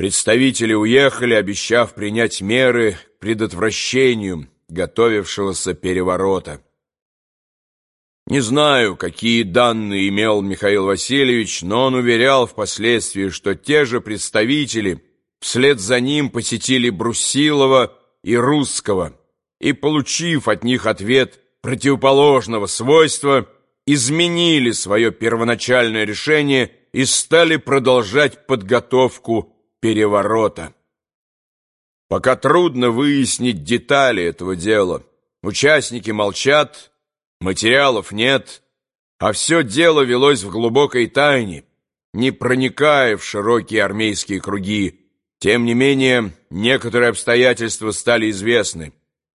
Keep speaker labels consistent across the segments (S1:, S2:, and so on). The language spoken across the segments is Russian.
S1: Представители уехали, обещав принять меры к предотвращению готовившегося переворота. Не знаю, какие данные имел Михаил Васильевич, но он уверял впоследствии, что те же представители вслед за ним посетили Брусилова и Русского и, получив от них ответ противоположного свойства, изменили свое первоначальное решение и стали продолжать подготовку переворота. Пока трудно выяснить детали этого дела. Участники молчат, материалов нет, а все дело велось в глубокой тайне, не проникая в широкие армейские круги. Тем не менее, некоторые обстоятельства стали известны.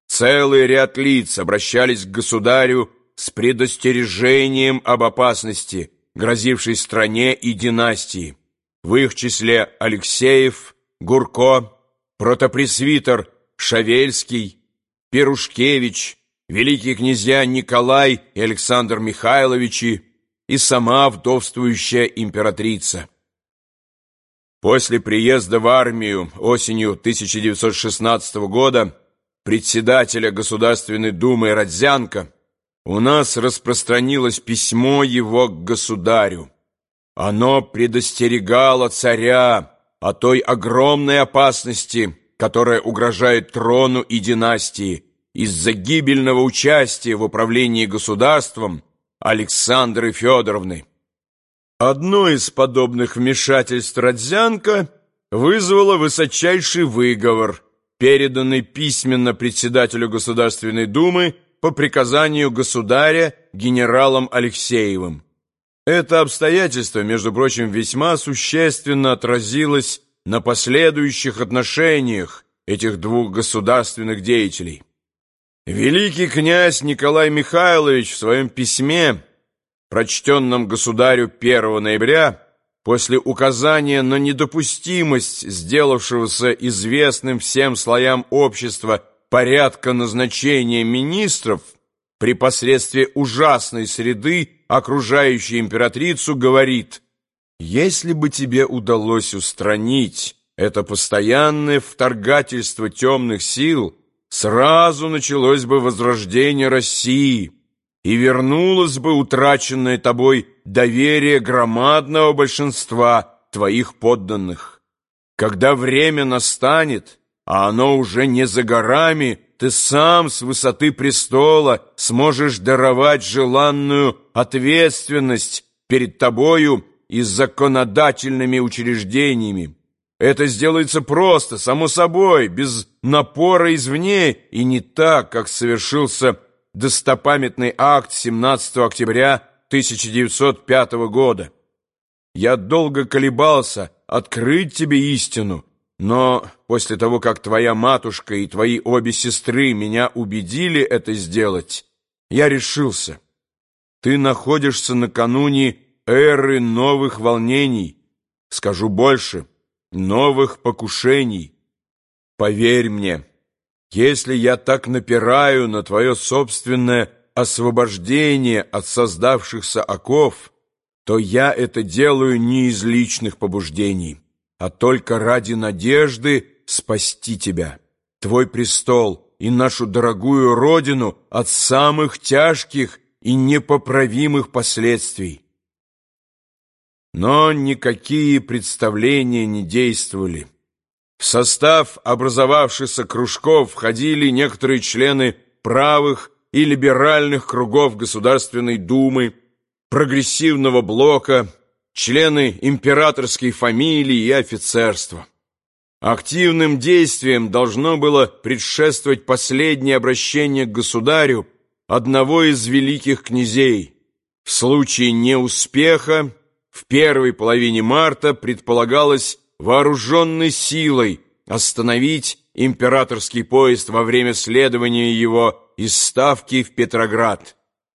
S1: Целый ряд лиц обращались к государю с предостережением об опасности, грозившей стране и династии в их числе Алексеев, Гурко, протопресвитер Шавельский, Перушкевич, великие князья Николай и Александр Михайловичи и сама вдовствующая императрица. После приезда в армию осенью 1916 года председателя Государственной Думы Родзянко у нас распространилось письмо его к государю. Оно предостерегало царя о той огромной опасности, которая угрожает трону и династии из-за гибельного участия в управлении государством Александры Федоровны. Одно из подобных вмешательств Родзянко вызвало высочайший выговор, переданный письменно председателю Государственной Думы по приказанию государя генералом Алексеевым. Это обстоятельство, между прочим, весьма существенно отразилось на последующих отношениях этих двух государственных деятелей. Великий князь Николай Михайлович в своем письме, прочтенном государю 1 ноября, после указания на недопустимость сделавшегося известным всем слоям общества порядка назначения министров при посредстве ужасной среды, окружающей императрицу, говорит, «Если бы тебе удалось устранить это постоянное вторгательство темных сил, сразу началось бы возрождение России» и вернулось бы утраченное тобой доверие громадного большинства твоих подданных. Когда время настанет, а оно уже не за горами, ты сам с высоты престола сможешь даровать желанную ответственность перед тобою и законодательными учреждениями. Это сделается просто, само собой, без напора извне и не так, как совершился достопамятный акт 17 октября 1905 года. Я долго колебался, открыть тебе истину, но после того, как твоя матушка и твои обе сестры меня убедили это сделать, я решился. Ты находишься накануне эры новых волнений, скажу больше, новых покушений. Поверь мне, если я так напираю на твое собственное освобождение от создавшихся оков, то я это делаю не из личных побуждений а только ради надежды спасти тебя, твой престол и нашу дорогую родину от самых тяжких и непоправимых последствий. Но никакие представления не действовали. В состав образовавшихся кружков входили некоторые члены правых и либеральных кругов Государственной Думы, прогрессивного блока, члены императорской фамилии и офицерства. Активным действием должно было предшествовать последнее обращение к государю одного из великих князей. В случае неуспеха в первой половине марта предполагалось вооруженной силой остановить императорский поезд во время следования его из Ставки в Петроград.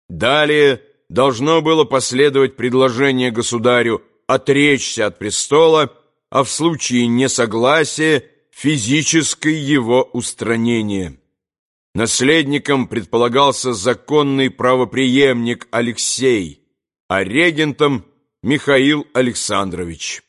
S1: Далее должно было последовать предложение государю отречься от престола, а в случае несогласия физическое его устранение. Наследником предполагался законный правопреемник Алексей, а регентом Михаил Александрович.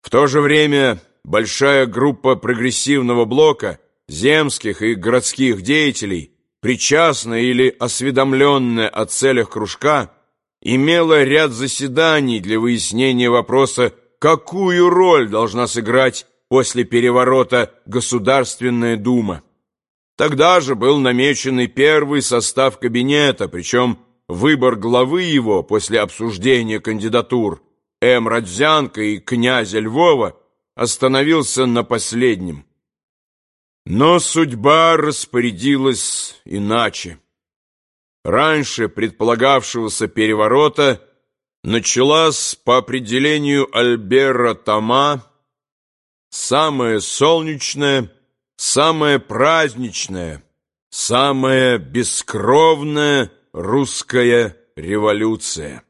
S1: В то же время большая группа прогрессивного блока, земских и городских деятелей, причастная или осведомленная о целях кружка, имела ряд заседаний для выяснения вопроса, какую роль должна сыграть после переворота Государственная Дума. Тогда же был намечен и первый состав кабинета, причем выбор главы его после обсуждения кандидатур М. Родзянко и князя Львова остановился на последнем. Но судьба распорядилась иначе. Раньше предполагавшегося переворота началась по определению Альбера Тома самая солнечная, самая праздничная, самая бескровная русская революция.